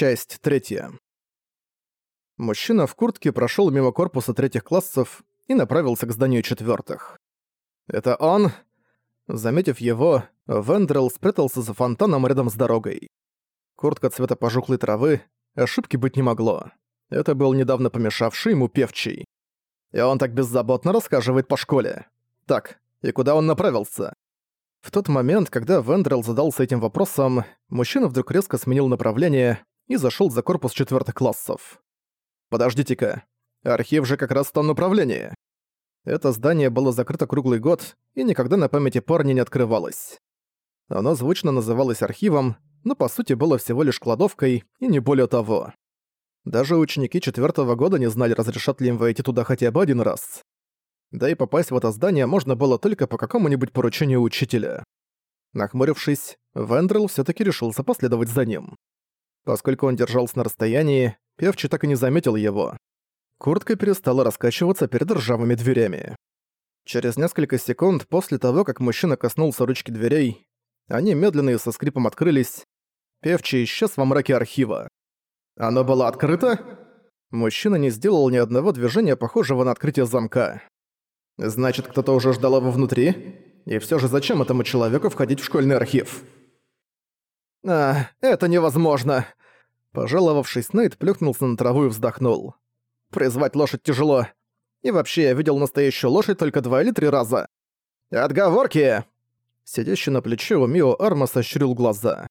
Часть третья. Мужчина в куртке прошел мимо корпуса третьих классов и направился к зданию четвертых. «Это он?» Заметив его, Вендрелл спрятался за фонтаном рядом с дорогой. Куртка цвета пожухлой травы, ошибки быть не могло. Это был недавно помешавший ему певчий. И он так беззаботно рассказывает по школе. Так, и куда он направился? В тот момент, когда Вендрелл задался этим вопросом, мужчина вдруг резко сменил направление и зашел за корпус четвертых классов. «Подождите-ка, архив же как раз в том направлении». Это здание было закрыто круглый год и никогда на памяти парня не открывалось. Оно звучно называлось архивом, но по сути было всего лишь кладовкой и не более того. Даже ученики четвертого года не знали, разрешат ли им войти туда хотя бы один раз. Да и попасть в это здание можно было только по какому-нибудь поручению учителя. Нахмурившись, Вендрелл все таки решился последовать за ним. Поскольку он держался на расстоянии, Певчий так и не заметил его. Куртка перестала раскачиваться перед ржавыми дверями. Через несколько секунд после того, как мужчина коснулся ручки дверей, они медленно и со скрипом открылись. Певчий исчез во мраке архива. «Оно было открыто?» Мужчина не сделал ни одного движения, похожего на открытие замка. «Значит, кто-то уже ждал его внутри? И все же зачем этому человеку входить в школьный архив?» «А, это невозможно!» Пожаловавшись, Нейт плюхнулся на траву и вздохнул. «Призвать лошадь тяжело. И вообще, я видел настоящую лошадь только два или три раза. Отговорки!» Сидящий на плече у Мио Арма сощурил глаза.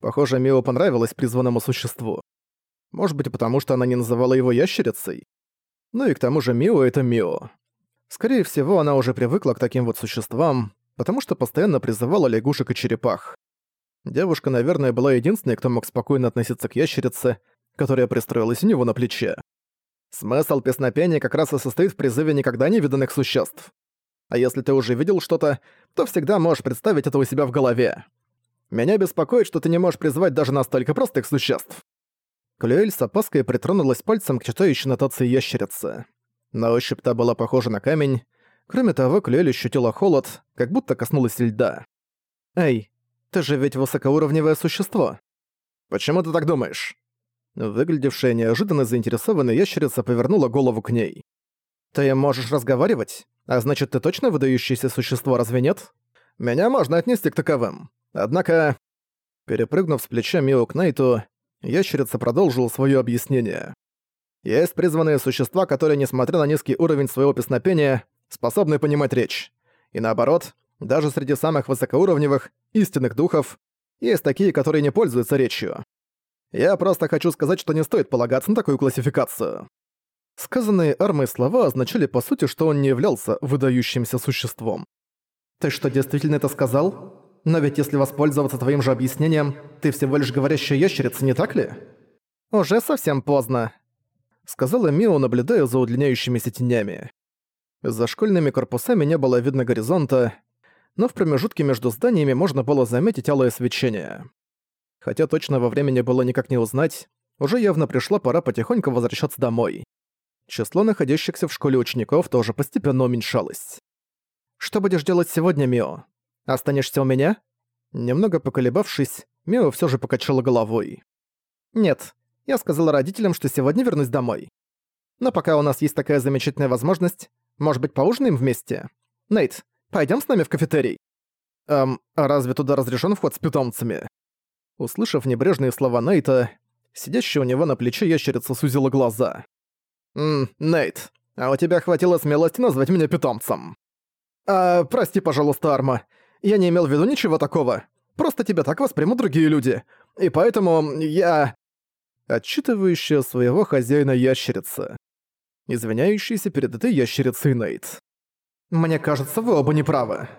Похоже, Мио понравилось призванному существу. Может быть, потому что она не называла его ящерицей? Ну и к тому же Мио — это Мио. Скорее всего, она уже привыкла к таким вот существам, потому что постоянно призывала лягушек и черепах. Девушка, наверное, была единственной, кто мог спокойно относиться к ящерице, которая пристроилась у него на плече. Смысл песнопения как раз и состоит в призыве никогда не виданных существ. А если ты уже видел что-то, то всегда можешь представить это у себя в голове. Меня беспокоит, что ты не можешь призвать даже настолько простых существ. Клюэль с опаской притронулась пальцем к читающей нотации ящерицы. На ощупь та была похожа на камень. Кроме того, Клюэль ощутила холод, как будто коснулась льда. «Эй, ты же ведь высокоуровневое существо. Почему ты так думаешь?» Выглядевшая неожиданно заинтересованная ящерица повернула голову к ней. «Ты можешь разговаривать? А значит, ты точно выдающееся существо, разве нет? Меня можно отнести к таковым. Однако...» Перепрыгнув с плеча Мио к Найту, ящерица продолжила свое объяснение. «Есть призванные существа, которые, несмотря на низкий уровень своего песнопения, способны понимать речь. И наоборот, даже среди самых высокоуровневых, истинных духов, есть такие, которые не пользуются речью. Я просто хочу сказать, что не стоит полагаться на такую классификацию. Сказанные армой слова означали по сути, что он не являлся выдающимся существом. «Ты что, действительно это сказал? Но ведь если воспользоваться твоим же объяснением, ты всего лишь говорящая ящерица, не так ли?» «Уже совсем поздно», — сказала Мио, наблюдая за удлиняющимися тенями. За школьными корпусами не было видно горизонта, но в промежутке между зданиями можно было заметить алое свечение. Хотя точного времени было никак не узнать, уже явно пришла пора потихоньку возвращаться домой. Число находящихся в школе учеников тоже постепенно уменьшалось. «Что будешь делать сегодня, Мио? Останешься у меня?» Немного поколебавшись, Мио все же покачала головой. «Нет, я сказала родителям, что сегодня вернусь домой. Но пока у нас есть такая замечательная возможность, может быть, поужинаем вместе? Нейт, Пойдем с нами в кафетерий». «Эм, а разве туда разрешен вход с питомцами?» Услышав небрежные слова Нейта, сидящая у него на плече ящерица сузила глаза. «Ммм, Нейт, а у тебя хватило смелости назвать меня питомцем?» «А, прости, пожалуйста, Арма. Я не имел в виду ничего такого. Просто тебя так воспримут другие люди. И поэтому я...» Отчитывающая своего хозяина ящерица. Извиняющийся перед этой ящерицей Нейт. «Мне кажется, вы оба неправы».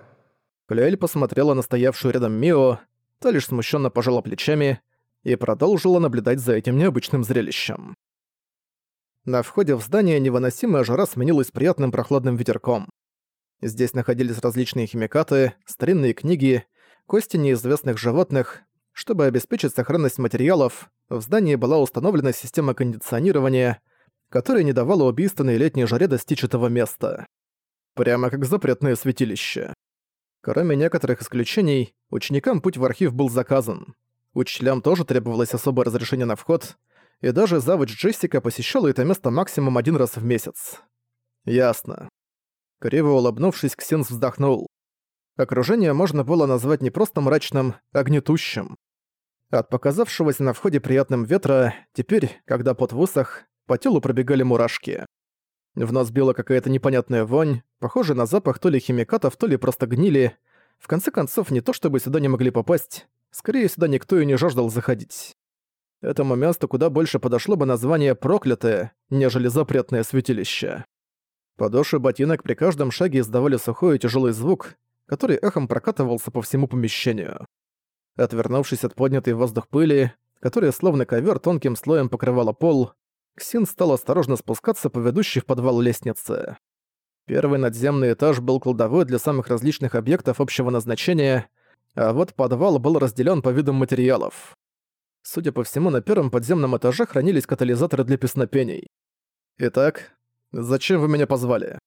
Клюэль посмотрела на стоявшую рядом Мио, та лишь смущенно пожала плечами и продолжила наблюдать за этим необычным зрелищем. На входе в здание невыносимая жара сменилась приятным прохладным ветерком. Здесь находились различные химикаты, старинные книги, кости неизвестных животных. Чтобы обеспечить сохранность материалов, в здании была установлена система кондиционирования, которая не давала убийственной летней жаре достичь этого места. Прямо как запретное святилище. Кроме некоторых исключений, ученикам путь в архив был заказан. Учителям тоже требовалось особое разрешение на вход, и даже завуч Джессика посещала это место максимум один раз в месяц. Ясно. Криво улыбнувшись, Ксенс вздохнул. Окружение можно было назвать не просто мрачным, а гнетущим. От показавшегося на входе приятным ветра, теперь, когда пот высох, по телу пробегали мурашки. В нос била какая-то непонятная вонь, похожая на запах то ли химикатов, то ли просто гнили. В конце концов, не то чтобы сюда не могли попасть, скорее сюда никто и не жаждал заходить. Этому месту куда больше подошло бы название «проклятое», нежели «запретное святилище». Подошвы ботинок при каждом шаге издавали сухой и тяжелый звук, который эхом прокатывался по всему помещению. Отвернувшись от поднятой воздух пыли, которая словно ковер тонким слоем покрывала пол, Ксин стал осторожно спускаться по ведущей в подвал лестнице. Первый надземный этаж был кладовой для самых различных объектов общего назначения, а вот подвал был разделен по видам материалов. Судя по всему, на первом подземном этаже хранились катализаторы для песнопений. «Итак, зачем вы меня позвали?»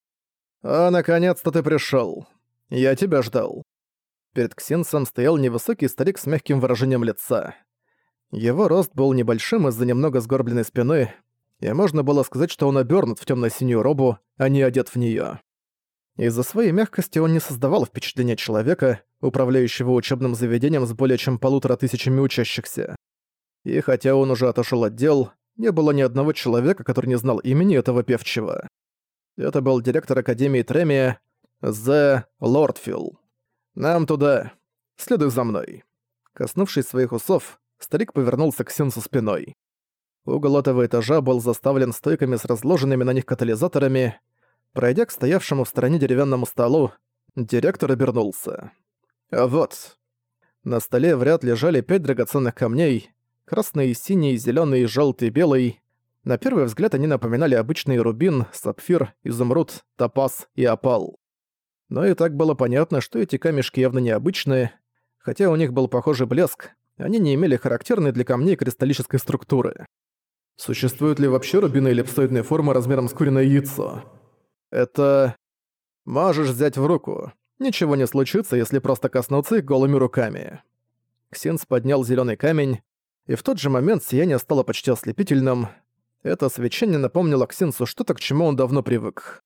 «А, наконец-то ты пришел. Я тебя ждал». Перед Ксенсом стоял невысокий старик с мягким выражением лица. Его рост был небольшим из-за немного сгорбленной спины, и можно было сказать, что он обернут в темно-синюю робу, а не одет в нее. Из-за своей мягкости он не создавал впечатления человека, управляющего учебным заведением с более чем полутора тысячами учащихся. И хотя он уже отошел от дел, не было ни одного человека, который не знал имени этого певчего. Это был директор Академии Тремия, Зе Лордфилл. «Нам туда. Следуй за мной». Коснувшись своих усов, старик повернулся к Синсу спиной. Угол этого этажа был заставлен стойками с разложенными на них катализаторами. Пройдя к стоявшему в стороне деревянному столу, директор обернулся. А вот. На столе в ряд лежали пять драгоценных камней. Красный, синий, зеленый, желтый, белый. На первый взгляд они напоминали обычный рубин, сапфир, изумруд, топаз и опал. Но и так было понятно, что эти камешки явно необычные, хотя у них был похожий блеск, они не имели характерной для камней кристаллической структуры. Существует ли вообще рубины эллипсоидной формы размером с куриное яйцо? Это... Можешь взять в руку. Ничего не случится, если просто коснуться их голыми руками. Ксенс поднял зеленый камень, и в тот же момент сияние стало почти ослепительным. Это свечение напомнило Ксенсу что-то, к чему он давно привык.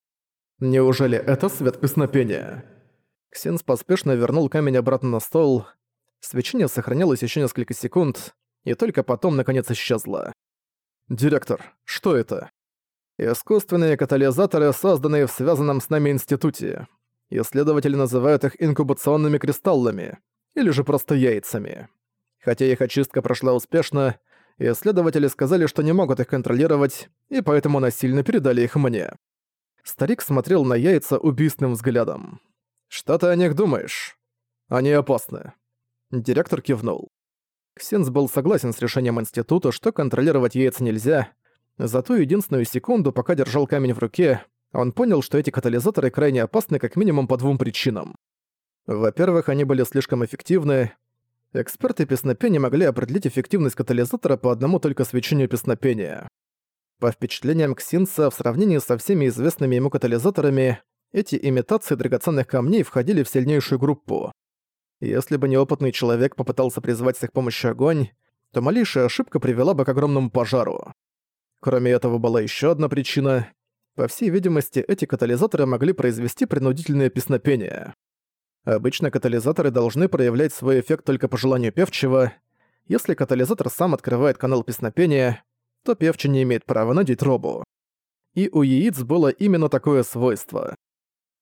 Неужели это свет песнопения? Ксенс поспешно вернул камень обратно на стол. Свечение сохранялось еще несколько секунд, и только потом наконец исчезло. «Директор, что это?» «Искусственные катализаторы, созданные в связанном с нами институте. Исследователи называют их инкубационными кристаллами, или же просто яйцами. Хотя их очистка прошла успешно, исследователи сказали, что не могут их контролировать, и поэтому насильно передали их мне. Старик смотрел на яйца убийственным взглядом. «Что ты о них думаешь? Они опасны». Директор кивнул. Ксенс был согласен с решением института, что контролировать яйца нельзя, зато единственную секунду, пока держал камень в руке, он понял, что эти катализаторы крайне опасны как минимум по двум причинам. Во-первых, они были слишком эффективны. Эксперты песнопения могли определить эффективность катализатора по одному только свечению песнопения. По впечатлениям Ксинса, в сравнении со всеми известными ему катализаторами, эти имитации драгоценных камней входили в сильнейшую группу. Если бы неопытный человек попытался призвать с их помощью огонь, то малейшая ошибка привела бы к огромному пожару. Кроме этого была еще одна причина. По всей видимости, эти катализаторы могли произвести принудительное песнопение. Обычно катализаторы должны проявлять свой эффект только по желанию певчего. Если катализатор сам открывает канал песнопения, то певчий не имеет права надеть робу. И у яиц было именно такое свойство.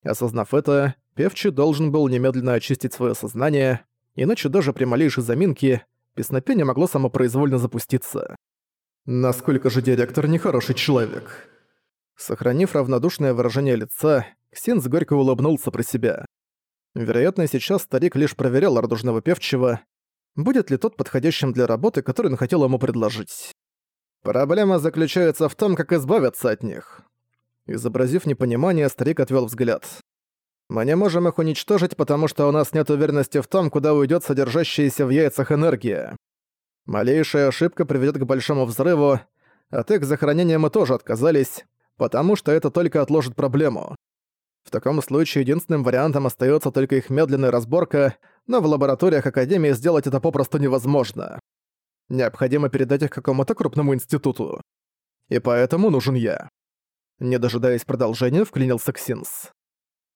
Осознав это, певчий должен был немедленно очистить свое сознание, иначе даже при малейшей заминке песнопение могло самопроизвольно запуститься. Насколько же директор нехороший человек. Сохранив равнодушное выражение лица, Ксенс горько улыбнулся про себя. Вероятно, сейчас старик лишь проверял радужного певчего, будет ли тот подходящим для работы, которую он хотел ему предложить. Проблема заключается в том, как избавиться от них. Изобразив непонимание, старик отвел взгляд. Мы не можем их уничтожить, потому что у нас нет уверенности в том, куда уйдет содержащаяся в яйцах энергия. Малейшая ошибка приведет к большому взрыву, от их захоронения мы тоже отказались, потому что это только отложит проблему. В таком случае единственным вариантом остается только их медленная разборка, но в лабораториях Академии сделать это попросту невозможно. Необходимо передать их какому-то крупному институту. И поэтому нужен я. Не дожидаясь продолжения, вклинился Ксинс.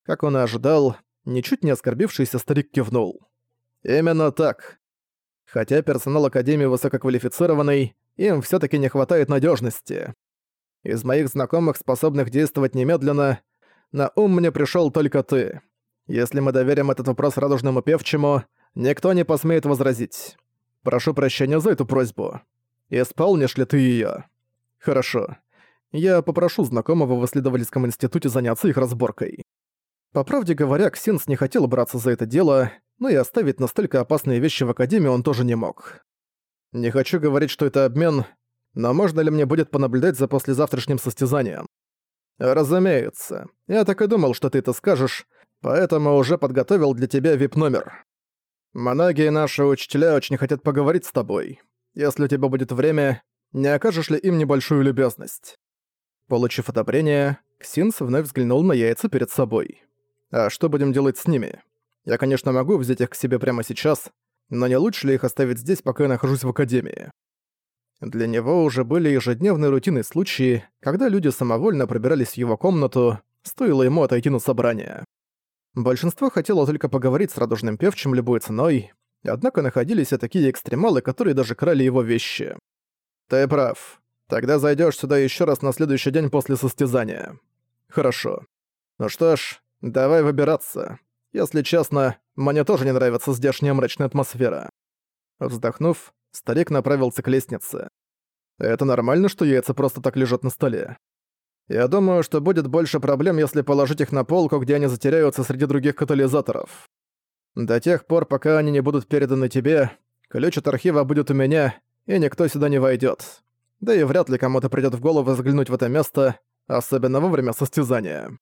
Как он и ожидал, ничуть не оскорбившийся старик кивнул. Именно так. Хотя персонал Академии высококвалифицированный, им все таки не хватает надежности. Из моих знакомых, способных действовать немедленно, на ум мне пришел только ты. Если мы доверим этот вопрос радужному певчему, никто не посмеет возразить. Прошу прощения за эту просьбу. Исполнишь ли ты ее? Хорошо. Я попрошу знакомого в исследовательском институте заняться их разборкой. По правде говоря, Ксинс не хотел браться за это дело, но и оставить настолько опасные вещи в Академии он тоже не мог. Не хочу говорить, что это обмен, но можно ли мне будет понаблюдать за послезавтрашним состязанием? Разумеется. Я так и думал, что ты это скажешь, поэтому уже подготовил для тебя вип-номер. Многие наши учителя очень хотят поговорить с тобой. Если у тебя будет время, не окажешь ли им небольшую любезность?» Получив одобрение, Ксинс вновь взглянул на яйца перед собой. «А что будем делать с ними? Я, конечно, могу взять их к себе прямо сейчас, но не лучше ли их оставить здесь, пока я нахожусь в Академии?» Для него уже были ежедневные рутинные случаи, когда люди самовольно пробирались в его комнату, стоило ему отойти на собрание. Большинство хотело только поговорить с радужным певчим любой ценой, однако находились и такие экстремалы, которые даже крали его вещи. «Ты прав. Тогда зайдешь сюда еще раз на следующий день после состязания». «Хорошо. Ну что ж, давай выбираться. Если честно, мне тоже не нравится здешняя мрачная атмосфера». Вздохнув, старик направился к лестнице. «Это нормально, что яйца просто так лежат на столе?» Я думаю, что будет больше проблем, если положить их на полку, где они затеряются среди других катализаторов. До тех пор, пока они не будут переданы тебе, ключ от архива будет у меня, и никто сюда не войдет. Да и вряд ли кому-то придёт в голову заглянуть в это место, особенно во время состязания.